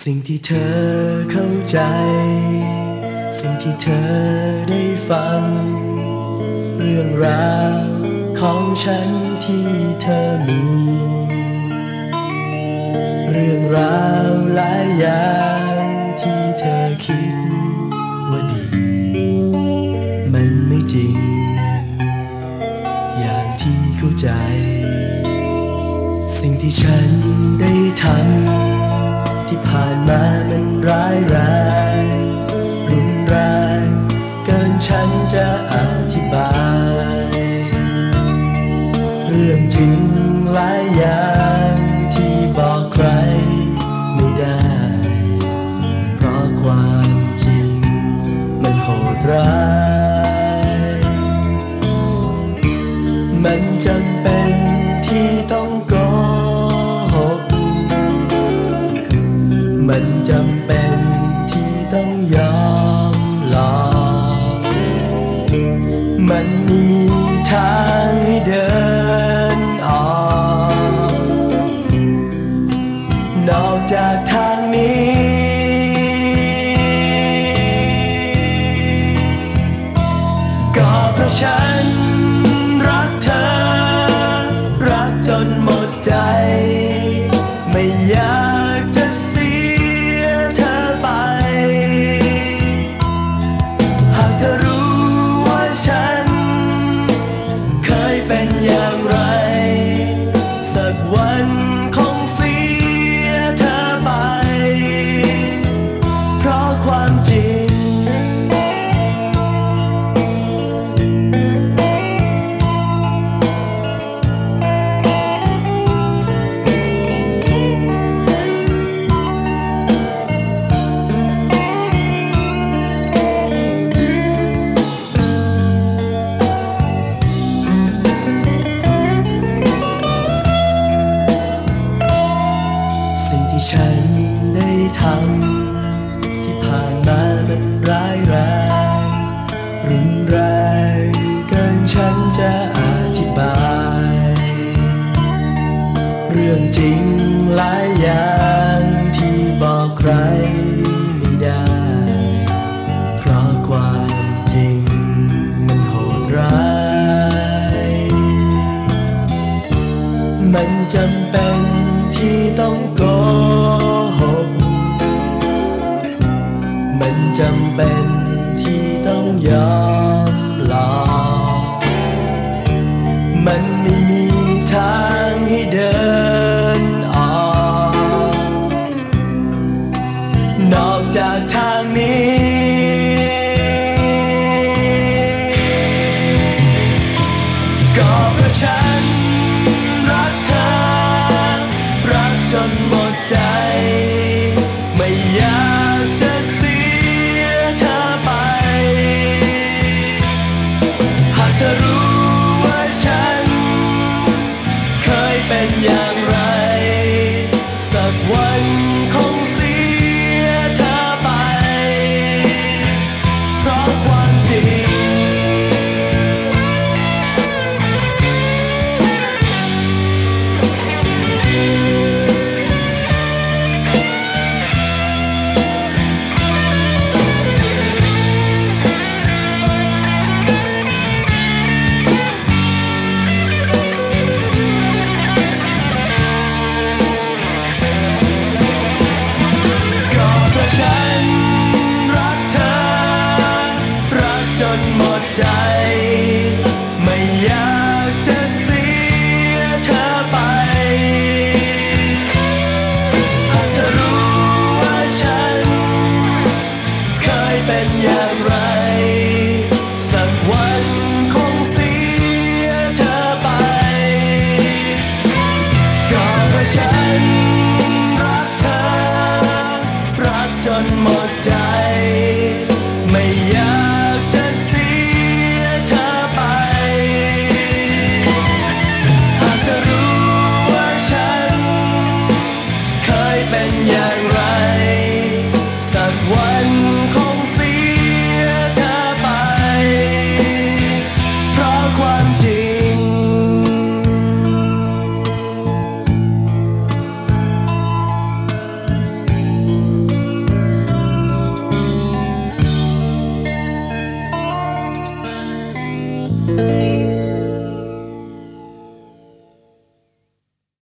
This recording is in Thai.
สิ่งที่เธอเข้าใจ สิ่งที่เธอได้ฟัง เรื่องราวของฉันที่เธอมี เรื่องราวหลายอย่างที่เธอคิดว่าดี มันไม่จริง อย่างที่เข้าใจ สิ่งที่ฉันได้ทำ มามันร้ายแรงรุนแรงเกินฉันจะอธิบาย เรื่องจริงหลายอย่างที่บอกใครไม่ได้ เพราะความจริงมันโหดร้าย มันจำเป็นที่ต้องยอมลอกมันไม่มีทางให้เดินออกนอกจากทางนี้ก็เพราะฉันรักเธอ รักจนหมดใจ ทำที่ผ่านมามันร้ายแรงรุนแรงเกินฉันจะอธิบาย เรื่องจริงหลายอย่างที่บอกใครไม่ได้ เพราะความจริงมันโหดร้าย มันจำเป็นที่ต้องก มัน ย